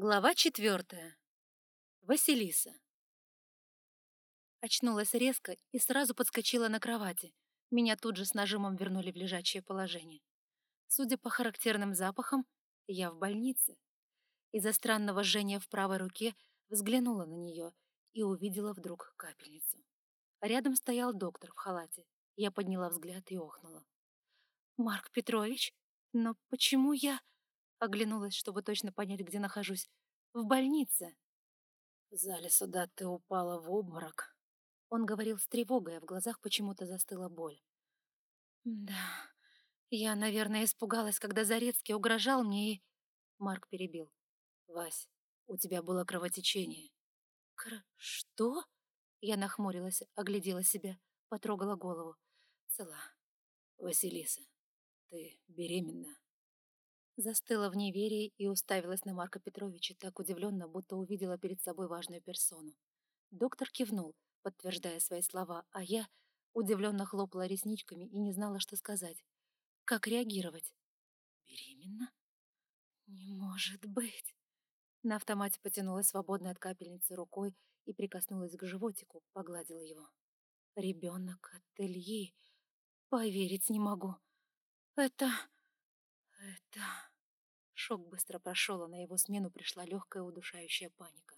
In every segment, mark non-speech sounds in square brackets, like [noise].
Глава четвертая. Василиса. Очнулась резко и сразу подскочила на кровати. Меня тут же с нажимом вернули в лежачее положение. Судя по характерным запахам, я в больнице. Из-за странного жжения в правой руке взглянула на нее и увидела вдруг капельницу. Рядом стоял доктор в халате. Я подняла взгляд и охнула. «Марк Петрович? Но почему я...» Оглянулась, чтобы точно понять, где нахожусь. В больнице. В зале суда ты упала в обморок. Он говорил с тревогой, а в глазах почему-то застыла боль. Да, я, наверное, испугалась, когда Зарецкий угрожал мне и... Марк перебил. Вась, у тебя было кровотечение. Кр... Что? Я нахмурилась, оглядела себя, потрогала голову. Цела. Василиса, ты беременна. Застыла в неверии и уставилась на Марка Петровича так удивленно, будто увидела перед собой важную персону. Доктор кивнул, подтверждая свои слова, а я удивленно хлопала ресничками и не знала, что сказать. Как реагировать? Беременна? Не может быть. На автомате потянулась свободной от капельницы рукой и прикоснулась к животику, погладила его. Ребенок от Ильи. Поверить не могу. Это... это... Шок быстро прошел, а на его смену пришла легкая удушающая паника.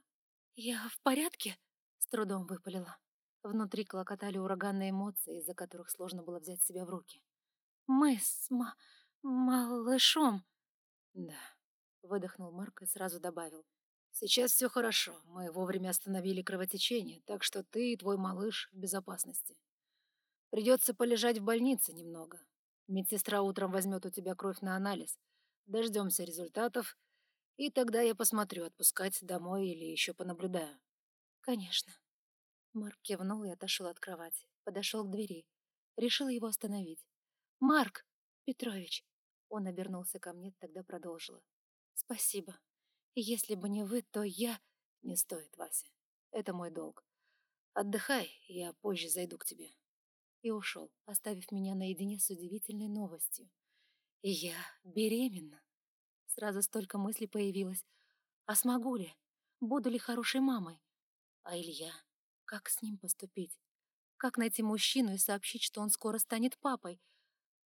«Я в порядке?» — с трудом выпалила. Внутри клокотали ураганные эмоции, из-за которых сложно было взять себя в руки. «Мы с ма малышом...» «Да», — выдохнул Марк и сразу добавил. «Сейчас все хорошо. Мы вовремя остановили кровотечение, так что ты и твой малыш в безопасности. Придется полежать в больнице немного. Медсестра утром возьмет у тебя кровь на анализ, Дождемся результатов, и тогда я посмотрю, отпускать домой или еще понаблюдаю. Конечно. Марк кивнул и отошел от кровати. Подошел к двери. Решил его остановить. «Марк Петрович!» Он обернулся ко мне, тогда продолжила. «Спасибо. Если бы не вы, то я...» «Не стоит, Вася. Это мой долг. Отдыхай, я позже зайду к тебе». И ушел, оставив меня наедине с удивительной новостью. Я беременна. Сразу столько мыслей появилось. А смогу ли? Буду ли хорошей мамой? А Илья? Как с ним поступить? Как найти мужчину и сообщить, что он скоро станет папой?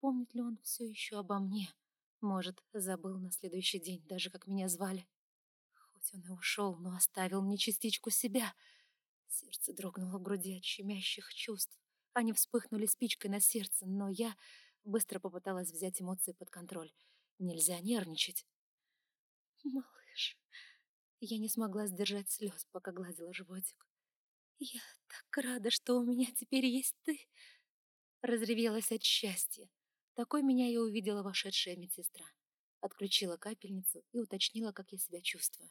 Помнит ли он все еще обо мне? Может, забыл на следующий день, даже как меня звали. Хоть он и ушел, но оставил мне частичку себя. Сердце дрогнуло в груди от щемящих чувств. Они вспыхнули спичкой на сердце, но я Быстро попыталась взять эмоции под контроль. Нельзя нервничать. «Малыш...» Я не смогла сдержать слез, пока гладила животик. «Я так рада, что у меня теперь есть ты!» Разревелась от счастья. Такой меня и увидела вошедшая медсестра. Отключила капельницу и уточнила, как я себя чувствую.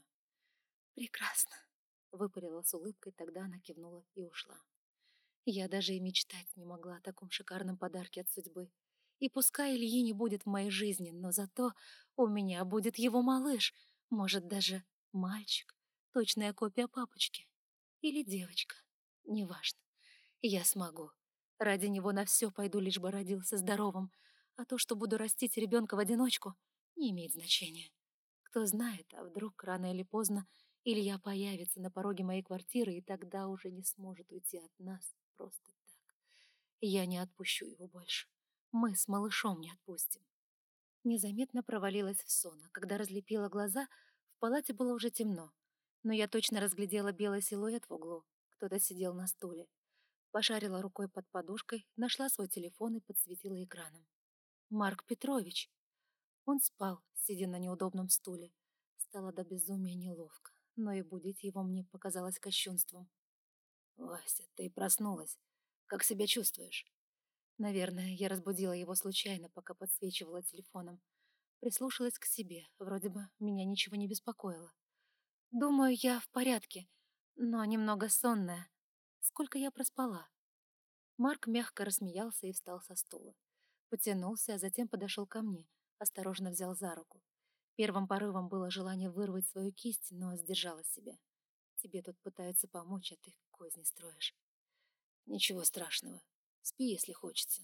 «Прекрасно!» — выпарила с улыбкой, тогда она кивнула и ушла. Я даже и мечтать не могла о таком шикарном подарке от судьбы. И пускай Ильи не будет в моей жизни, но зато у меня будет его малыш, может, даже мальчик, точная копия папочки. Или девочка, неважно. Я смогу. Ради него на все пойду, лишь бы родился здоровым, а то, что буду растить ребенка в одиночку, не имеет значения. Кто знает, а вдруг рано или поздно Илья появится на пороге моей квартиры и тогда уже не сможет уйти от нас просто так. Я не отпущу его больше мы с малышом не отпустим. Незаметно провалилась в сон, а когда разлепила глаза, в палате было уже темно. Но я точно разглядела белый силуэт в углу. Кто-то сидел на стуле. Пошарила рукой под подушкой, нашла свой телефон и подсветила экраном. Марк Петрович. Он спал, сидя на неудобном стуле. Стало до безумия неловко, но и будить его мне показалось кощунством. «Вася, ты проснулась. Как себя чувствуешь?» Наверное, я разбудила его случайно, пока подсвечивала телефоном. Прислушалась к себе, вроде бы меня ничего не беспокоило. Думаю, я в порядке, но немного сонная. Сколько я проспала? Марк мягко рассмеялся и встал со стула. Потянулся, а затем подошел ко мне, осторожно взял за руку. Первым порывом было желание вырвать свою кисть, но сдержала себя. Тебе тут пытаются помочь, а ты козни строишь. Ничего страшного, Спи, если хочется.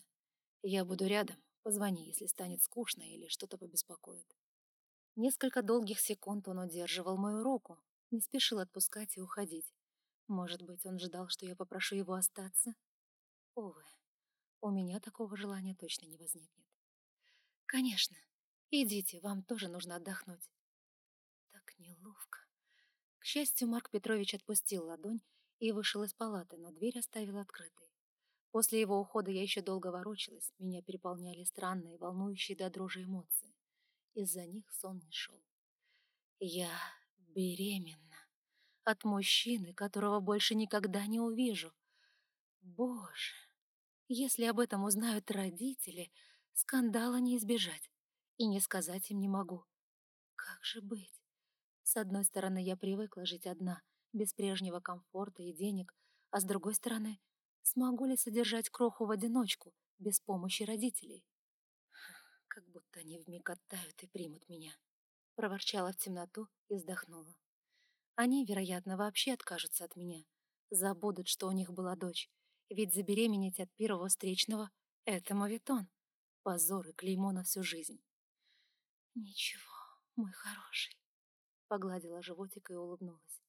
Я буду рядом. Позвони, если станет скучно или что-то побеспокоит. Несколько долгих секунд он удерживал мою руку, не спешил отпускать и уходить. Может быть, он ждал, что я попрошу его остаться? Увы, у меня такого желания точно не возникнет. Конечно, идите, вам тоже нужно отдохнуть. Так неловко. К счастью, Марк Петрович отпустил ладонь и вышел из палаты, но дверь оставил открытой. После его ухода я еще долго ворочалась, меня переполняли странные, волнующие до дрожи эмоции. Из-за них сон не шел. Я беременна. От мужчины, которого больше никогда не увижу. Боже, если об этом узнают родители, скандала не избежать. И не сказать им не могу. Как же быть? С одной стороны, я привыкла жить одна, без прежнего комфорта и денег, а с другой стороны, смогу ли содержать кроху в одиночку, без помощи родителей? Как будто они вмиг оттают и примут меня. Проворчала в темноту и вздохнула. Они, вероятно, вообще откажутся от меня. Забудут, что у них была дочь. Ведь забеременеть от первого встречного — это мавитон. Позор и клеймо на всю жизнь. Ничего, мой хороший. Погладила животик и улыбнулась.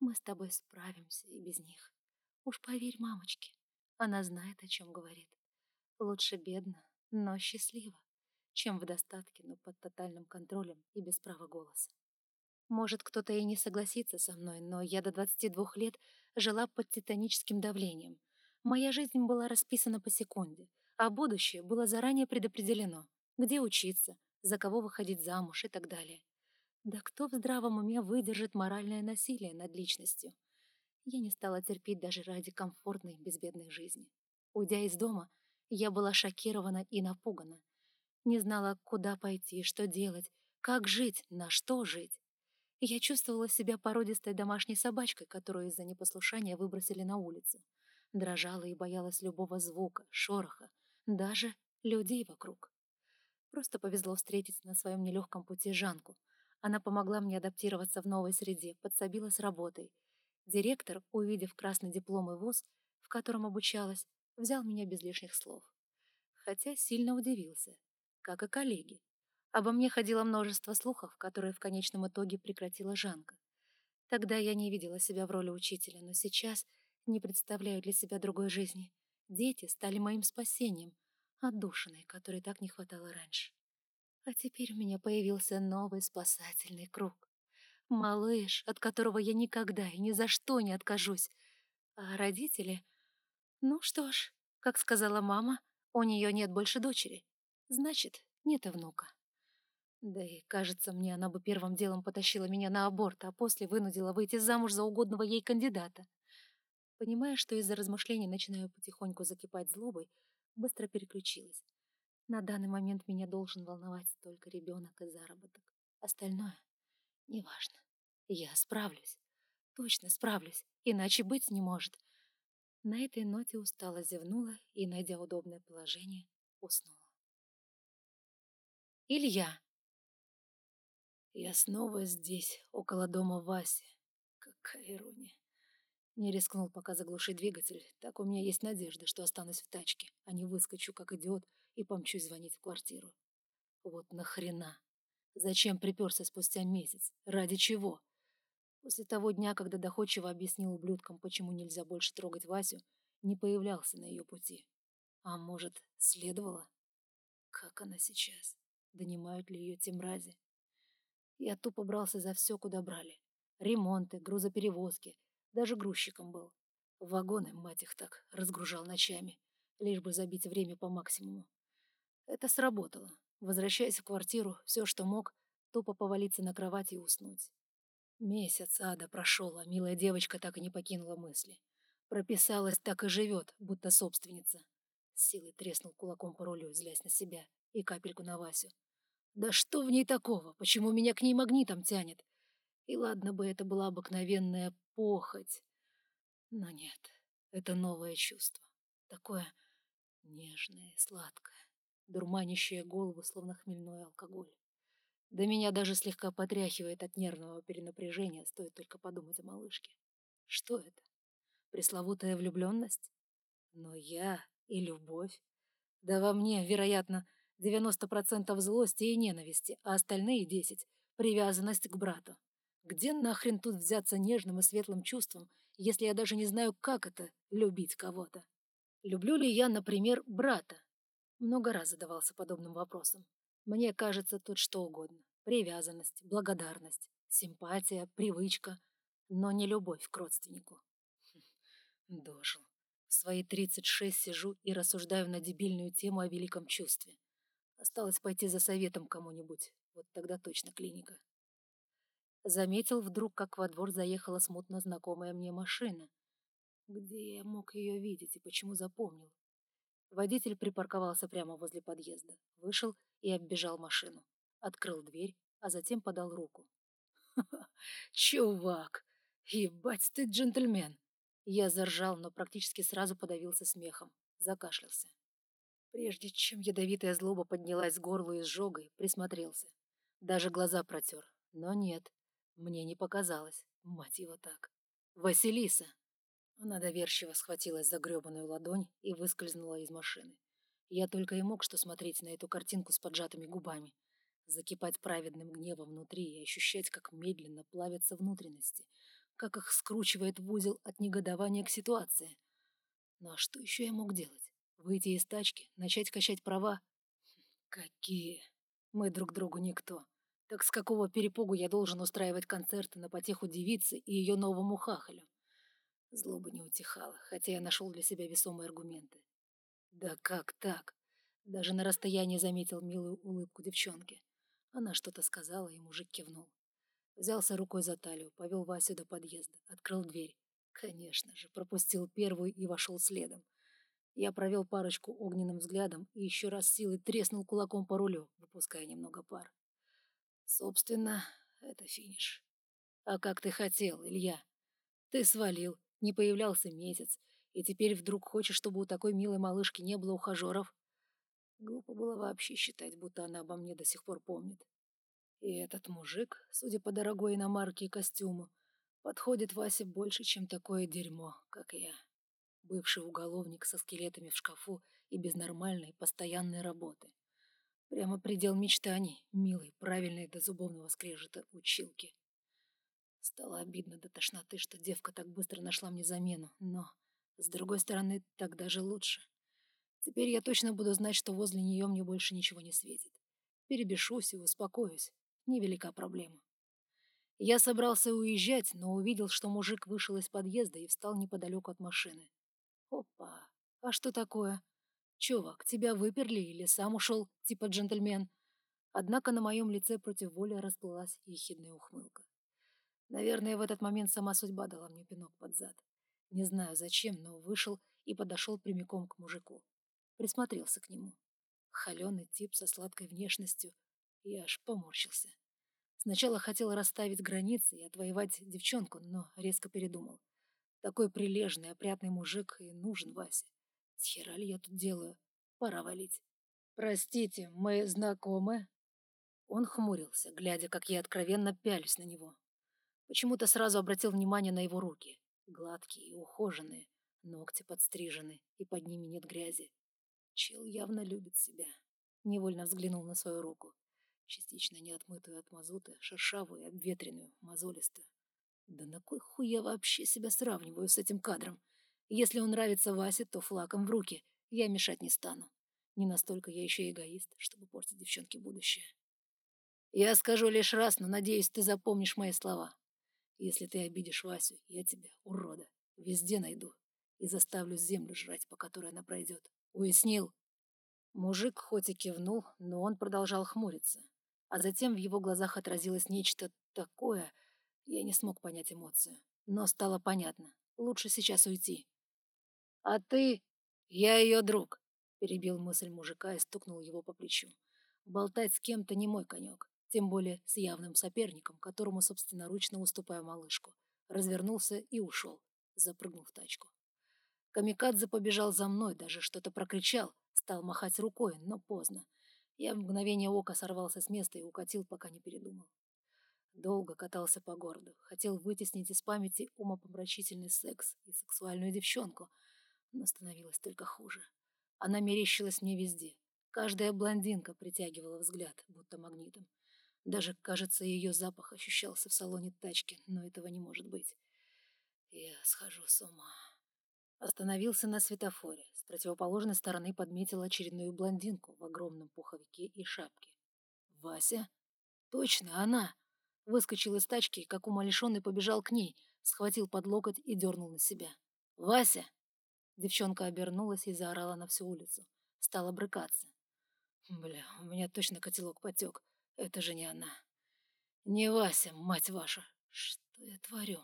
Мы с тобой справимся и без них. Уж поверь мамочке, она знает, о чем говорит. Лучше бедно, но счастливо, чем в достатке, но под тотальным контролем и без права голоса. Может, кто-то и не согласится со мной, но я до 22 лет жила под титаническим давлением. Моя жизнь была расписана по секунде, а будущее было заранее предопределено. Где учиться, за кого выходить замуж и так далее. Да кто в здравом уме выдержит моральное насилие над личностью? Я не стала терпеть даже ради комфортной, безбедной жизни. Уйдя из дома, я была шокирована и напугана. Не знала, куда пойти, что делать, как жить, на что жить. Я чувствовала себя породистой домашней собачкой, которую из-за непослушания выбросили на улицу. Дрожала и боялась любого звука, шороха, даже людей вокруг. Просто повезло встретить на своем нелегком пути Жанку — она помогла мне адаптироваться в новой среде, подсобила с работой. Директор, увидев красный диплом и вуз, в котором обучалась, взял меня без лишних слов. Хотя сильно удивился, как и коллеги. Обо мне ходило множество слухов, которые в конечном итоге прекратила Жанка. Тогда я не видела себя в роли учителя, но сейчас не представляю для себя другой жизни. Дети стали моим спасением, отдушиной, которой так не хватало раньше. А теперь у меня появился новый спасательный круг. Малыш, от которого я никогда и ни за что не откажусь. А родители... Ну что ж, как сказала мама, у нее нет больше дочери. Значит, нет и внука. Да и, кажется, мне она бы первым делом потащила меня на аборт, а после вынудила выйти замуж за угодного ей кандидата. Понимая, что из-за размышлений начинаю потихоньку закипать злобой, быстро переключилась. На данный момент меня должен волновать только ребенок и заработок. Остальное неважно. Я справлюсь. Точно справлюсь, иначе быть не может. На этой ноте устало зевнула и, найдя удобное положение, уснула. Илья. Я снова здесь, около дома Васи. Какая ирония. Не рискнул пока заглушить двигатель, так у меня есть надежда, что останусь в тачке, а не выскочу, как идиот, и помчусь звонить в квартиру. Вот нахрена? Зачем приперся спустя месяц? Ради чего? После того дня, когда доходчиво объяснил ублюдкам, почему нельзя больше трогать Васю, не появлялся на ее пути. А может, следовало? Как она сейчас? Донимают ли ее те мрази? Я тупо брался за все, куда брали. Ремонты, грузоперевозки, даже грузчиком был. Вагоны, мать их так, разгружал ночами, лишь бы забить время по максимуму. Это сработало. Возвращаясь в квартиру, все, что мог, тупо повалиться на кровать и уснуть. Месяц ада прошел, а милая девочка так и не покинула мысли. Прописалась, так и живет, будто собственница. С силой треснул кулаком по рулю, злясь на себя, и капельку на Васю. Да что в ней такого? Почему меня к ней магнитом тянет? И ладно бы это была обыкновенная похоть. Но нет, это новое чувство. Такое нежное сладкое дурманящее голову, словно хмельной алкоголь. Да меня даже слегка потряхивает от нервного перенапряжения, стоит только подумать о малышке. Что это? Пресловутая влюбленность? Но я и любовь. Да во мне, вероятно, 90% злости и ненависти, а остальные 10 — привязанность к брату. Где нахрен тут взяться нежным и светлым чувством, если я даже не знаю, как это — любить кого-то? Люблю ли я, например, брата? Много раз задавался подобным вопросом. Мне кажется, тут что угодно. Привязанность, благодарность, симпатия, привычка, но не любовь к родственнику. Хм, дожил. В свои 36 сижу и рассуждаю на дебильную тему о великом чувстве. Осталось пойти за советом кому-нибудь. Вот тогда точно клиника. Заметил вдруг, как во двор заехала смутно знакомая мне машина. Где я мог ее видеть и почему запомнил? Водитель припарковался прямо возле подъезда, вышел и оббежал машину. Открыл дверь, а затем подал руку. «Ха-ха, [laughs] чувак! Ебать ты джентльмен!» Я заржал, но практически сразу подавился смехом. Закашлялся. Прежде чем ядовитая злоба поднялась с горла и сжогой, присмотрелся. Даже глаза протер. Но нет, мне не показалось. Мать его так. «Василиса!» Она доверчиво схватилась за гребаную ладонь и выскользнула из машины. Я только и мог что смотреть на эту картинку с поджатыми губами, закипать праведным гневом внутри и ощущать, как медленно плавятся внутренности, как их скручивает в узел от негодования к ситуации. Ну а что еще я мог делать? Выйти из тачки, начать качать права? Какие? Мы друг другу никто. Так с какого перепугу я должен устраивать концерты на потеху девицы и ее новому хахалю? Злоба не утихала, хотя я нашел для себя весомые аргументы. Да как так? Даже на расстоянии заметил милую улыбку девчонки. Она что-то сказала, и мужик кивнул. Взялся рукой за талию, повел Васю до подъезда, открыл дверь. Конечно же, пропустил первую и вошел следом. Я провел парочку огненным взглядом и еще раз силой треснул кулаком по рулю, выпуская немного пар. Собственно, это финиш. А как ты хотел, Илья? Ты свалил, не появлялся месяц, и теперь вдруг хочешь, чтобы у такой милой малышки не было ухажеров? Глупо было вообще считать, будто она обо мне до сих пор помнит. И этот мужик, судя по дорогой иномарке и костюму, подходит Васе больше, чем такое дерьмо, как я. Бывший уголовник со скелетами в шкафу и без нормальной, постоянной работы. Прямо предел мечтаний, милый, правильный до зубовного скрежета училки. Стало обидно до тошноты, что девка так быстро нашла мне замену, но, с другой стороны, так даже лучше. Теперь я точно буду знать, что возле нее мне больше ничего не светит. Перебешусь и успокоюсь. Невелика проблема. Я собрался уезжать, но увидел, что мужик вышел из подъезда и встал неподалеку от машины. Опа, а что такое? Чувак, тебя выперли или сам ушел, типа джентльмен? Однако на моем лице против воли расплылась ехидная ухмылка. Наверное, в этот момент сама судьба дала мне пинок под зад. Не знаю зачем, но вышел и подошел прямиком к мужику. Присмотрелся к нему. Холеный тип со сладкой внешностью. Я аж поморщился. Сначала хотел расставить границы и отвоевать девчонку, но резко передумал. Такой прилежный, опрятный мужик и нужен Васе. Схера ли я тут делаю? Пора валить. «Простите, мы знакомы?» Он хмурился, глядя, как я откровенно пялюсь на него. Почему-то сразу обратил внимание на его руки. Гладкие и ухоженные, ногти подстрижены, и под ними нет грязи. Чел явно любит себя. Невольно взглянул на свою руку. Частично неотмытую от мазута, шершавую, обветренную, мозолистую. Да на кой хуй я вообще себя сравниваю с этим кадром? Если он нравится Васе, то флаком в руки. Я мешать не стану. Не настолько я еще эгоист, чтобы портить девчонке будущее. Я скажу лишь раз, но надеюсь, ты запомнишь мои слова. Если ты обидишь Васю, я тебя, урода, везде найду и заставлю землю жрать, по которой она пройдет. Уяснил?» Мужик хоть и кивнул, но он продолжал хмуриться. А затем в его глазах отразилось нечто такое, я не смог понять эмоцию. Но стало понятно. Лучше сейчас уйти. «А ты...» «Я ее друг», — перебил мысль мужика и стукнул его по плечу. «Болтать с кем-то не мой конек тем более с явным соперником, которому собственноручно уступаю малышку. Развернулся и ушел, запрыгнул в тачку. Камикадзе побежал за мной, даже что-то прокричал, стал махать рукой, но поздно. Я в мгновение ока сорвался с места и укатил, пока не передумал. Долго катался по городу, хотел вытеснить из памяти умопомрачительный секс и сексуальную девчонку, но становилось только хуже. Она мерещилась мне везде. Каждая блондинка притягивала взгляд, будто магнитом. Даже, кажется, ее запах ощущался в салоне тачки, но этого не может быть. Я схожу с ума. Остановился на светофоре. С противоположной стороны подметил очередную блондинку в огромном пуховике и шапке. «Вася?» «Точно, она!» Выскочил из тачки, как умалишенный побежал к ней, схватил под локоть и дернул на себя. «Вася!» Девчонка обернулась и заорала на всю улицу. Стала брыкаться. «Бля, у меня точно котелок потек. Это же не она. Не Вася, мать ваша. Что я творю?»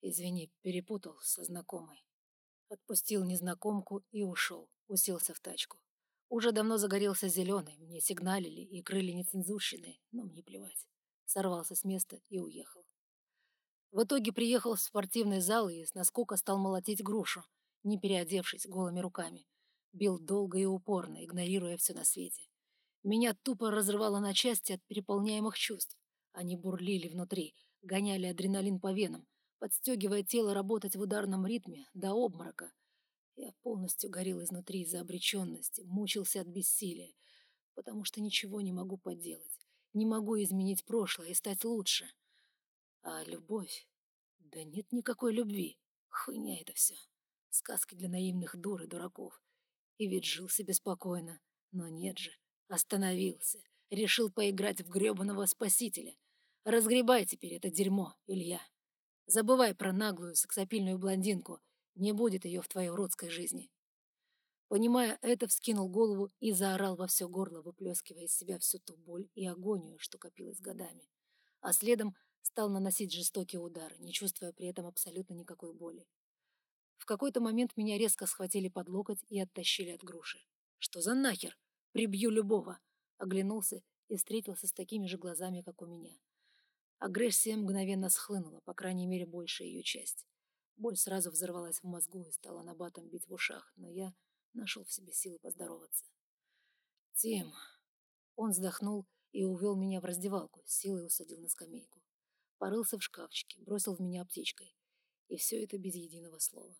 Извини, перепутал со знакомой. Отпустил незнакомку и ушел. Уселся в тачку. Уже давно загорелся зеленый, мне сигналили и крыли нецензурщины, но мне плевать сорвался с места и уехал. В итоге приехал в спортивный зал и с наскока стал молотить грушу, не переодевшись голыми руками. Бил долго и упорно, игнорируя все на свете. Меня тупо разрывало на части от переполняемых чувств. Они бурлили внутри, гоняли адреналин по венам, подстегивая тело работать в ударном ритме до обморока. Я полностью горел изнутри из-за обреченности, мучился от бессилия, потому что ничего не могу поделать. Не могу изменить прошлое и стать лучше. А любовь? Да нет никакой любви. Хуйня это все. Сказки для наивных дур и дураков. И ведь жил себе спокойно. Но нет же. Остановился. Решил поиграть в гребаного спасителя. Разгребай теперь это дерьмо, Илья. Забывай про наглую сексапильную блондинку. Не будет ее в твоей уродской жизни. Понимая это, вскинул голову и заорал во все горло, выплескивая из себя всю ту боль и агонию, что копилась годами. А следом стал наносить жестокие удары, не чувствуя при этом абсолютно никакой боли. В какой-то момент меня резко схватили под локоть и оттащили от груши. «Что за нахер? Прибью любого!» Оглянулся и встретился с такими же глазами, как у меня. Агрессия мгновенно схлынула, по крайней мере, большая ее часть. Боль сразу взорвалась в мозгу и стала набатом бить в ушах, но я нашел в себе силы поздороваться. «Тим!» Он вздохнул и увел меня в раздевалку, силой усадил на скамейку. Порылся в шкафчике, бросил в меня аптечкой. И все это без единого слова.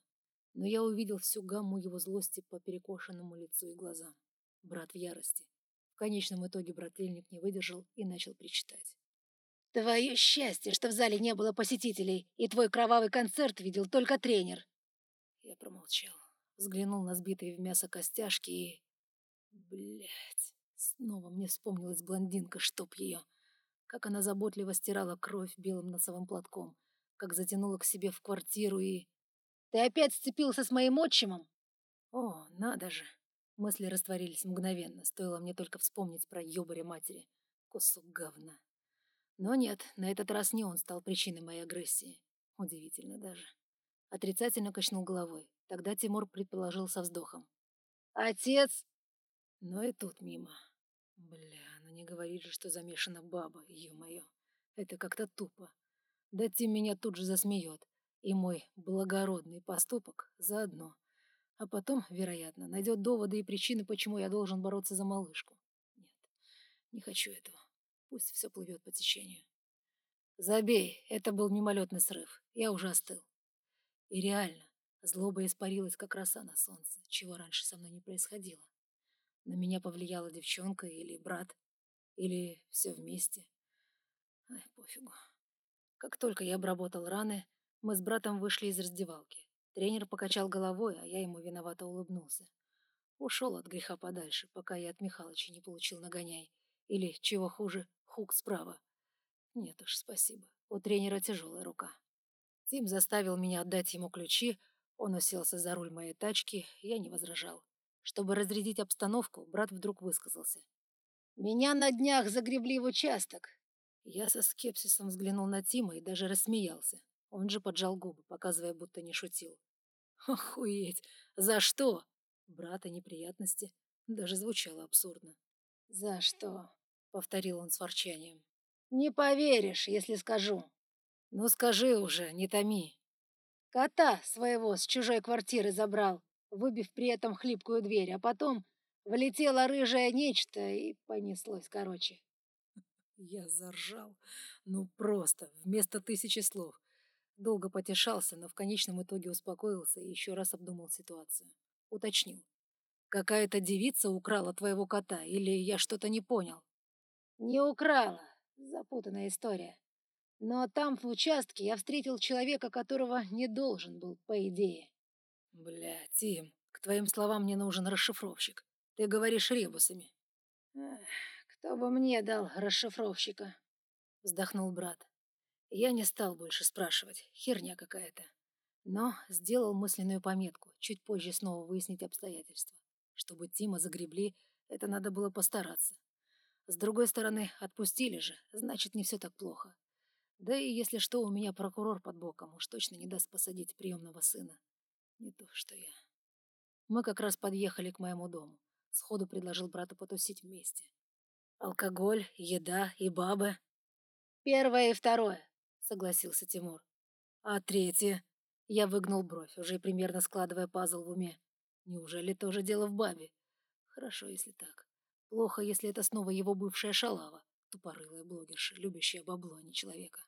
Но я увидел всю гамму его злости по перекошенному лицу и глазам. Брат в ярости. В конечном итоге брательник не выдержал и начал причитать. «Твое счастье, что в зале не было посетителей, и твой кровавый концерт видел только тренер!» Я промолчал взглянул на сбитые в мясо костяшки и... Блять, снова мне вспомнилась блондинка, чтоб ее. Как она заботливо стирала кровь белым носовым платком, как затянула к себе в квартиру и... «Ты опять сцепился с моим отчимом?» «О, надо же!» Мысли растворились мгновенно, стоило мне только вспомнить про ёбаря матери. Кусок говна. Но нет, на этот раз не он стал причиной моей агрессии. Удивительно даже. Отрицательно качнул головой. Тогда Тимур предположил со вздохом. «Отец!» Но и тут мимо. Бля, ну не говорит же, что замешана баба, ё-моё. Это как-то тупо. Да Тим меня тут же засмеет. И мой благородный поступок заодно. А потом, вероятно, найдет доводы и причины, почему я должен бороться за малышку. Нет, не хочу этого. Пусть все плывет по течению. Забей, это был мимолетный срыв. Я уже остыл. И реально, Злоба испарилась, как роса на солнце, чего раньше со мной не происходило. На меня повлияла девчонка или брат, или все вместе. Ай, пофигу. Как только я обработал раны, мы с братом вышли из раздевалки. Тренер покачал головой, а я ему виновато улыбнулся. Ушел от греха подальше, пока я от Михалыча не получил нагоняй. Или, чего хуже, хук справа. Нет уж, спасибо. У тренера тяжелая рука. Тим заставил меня отдать ему ключи, он уселся за руль моей тачки, я не возражал. Чтобы разрядить обстановку, брат вдруг высказался. «Меня на днях загребли в участок». Я со скепсисом взглянул на Тима и даже рассмеялся. Он же поджал губы, показывая, будто не шутил. [laughs] «Охуеть! За что?» Брата неприятности. Даже звучало абсурдно. «За что?» — повторил он с ворчанием. «Не поверишь, если скажу». «Ну скажи уже, не томи». Кота своего с чужой квартиры забрал, выбив при этом хлипкую дверь, а потом влетело рыжее нечто и понеслось короче. [laughs] Я заржал. Ну просто, вместо тысячи слов. Долго потешался, но в конечном итоге успокоился и еще раз обдумал ситуацию. Уточнил. Какая-то девица украла твоего кота, или я что-то не понял? Не украла. Запутанная история. Но там, в участке, я встретил человека, которого не должен был, по идее. Бля, Тим, к твоим словам мне нужен расшифровщик. Ты говоришь ребусами. Кто бы мне дал расшифровщика? Вздохнул брат. Я не стал больше спрашивать, херня какая-то. Но сделал мысленную пометку, чуть позже снова выяснить обстоятельства. Чтобы Тима загребли, это надо было постараться. С другой стороны, отпустили же, значит, не все так плохо. Да и если что, у меня прокурор под боком, уж точно не даст посадить приемного сына. Не то, что я. Мы как раз подъехали к моему дому. Сходу предложил брату потусить вместе. Алкоголь, еда и бабы. Первое и второе, согласился Тимур. А третье? Я выгнул бровь, уже примерно складывая пазл в уме. Неужели тоже дело в бабе? Хорошо, если так. Плохо, если это снова его бывшая шалава, тупорылая блогерша, любящая бабло, а не человека.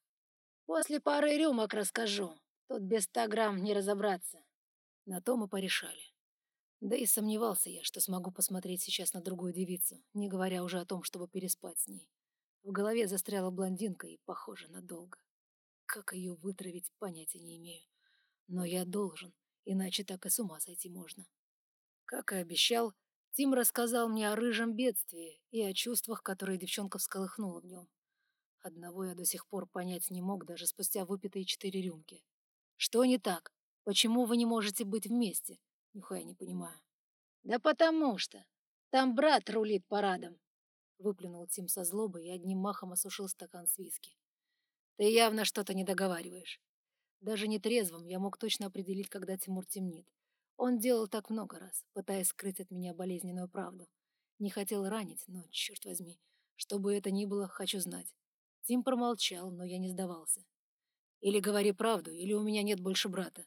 После пары рюмок расскажу. Тут без ста грамм не разобраться. На то мы порешали. Да и сомневался я, что смогу посмотреть сейчас на другую девицу, не говоря уже о том, чтобы переспать с ней. В голове застряла блондинка и, похоже, надолго. Как ее вытравить, понятия не имею. Но я должен, иначе так и с ума сойти можно. Как и обещал, Тим рассказал мне о рыжем бедствии и о чувствах, которые девчонка всколыхнула в нем. Одного я до сих пор понять не мог, даже спустя выпитые четыре рюмки. Что не так? Почему вы не можете быть вместе? Нихуя не понимаю. Да потому что там брат рулит парадом. Выплюнул Тим со злобой и одним махом осушил стакан с виски. Ты явно что-то не договариваешь. Даже не трезвым я мог точно определить, когда Тимур темнит. Он делал так много раз, пытаясь скрыть от меня болезненную правду. Не хотел ранить, но, черт возьми, что бы это ни было, хочу знать. Тим промолчал, но я не сдавался. Или говори правду, или у меня нет больше брата.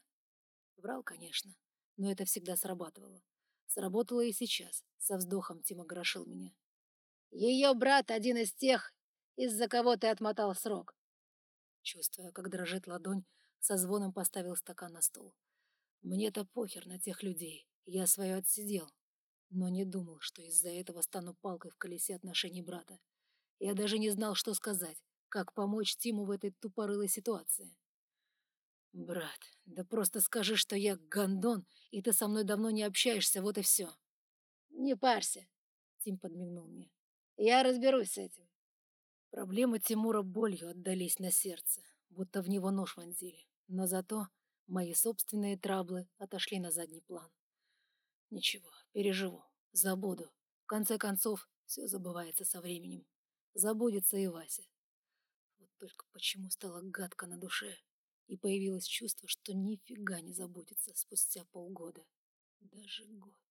Врал, конечно, но это всегда срабатывало. Сработало и сейчас. Со вздохом Тим огорошил меня. Ее брат один из тех, из-за кого ты отмотал срок. Чувствуя, как дрожит ладонь, со звоном поставил стакан на стол. Мне-то похер на тех людей, я свое отсидел. Но не думал, что из-за этого стану палкой в колесе отношений брата. Я даже не знал, что сказать, как помочь Тиму в этой тупорылой ситуации. «Брат, да просто скажи, что я гондон, и ты со мной давно не общаешься, вот и все». «Не парься», — Тим подмигнул мне. «Я разберусь с этим». Проблемы Тимура болью отдались на сердце, будто в него нож вонзили. Но зато Мои собственные траблы отошли на задний план. Ничего, переживу, забуду. В конце концов, все забывается со временем. Забудется и Вася. Вот только почему стало гадко на душе, и появилось чувство, что нифига не забудется спустя полгода, даже год.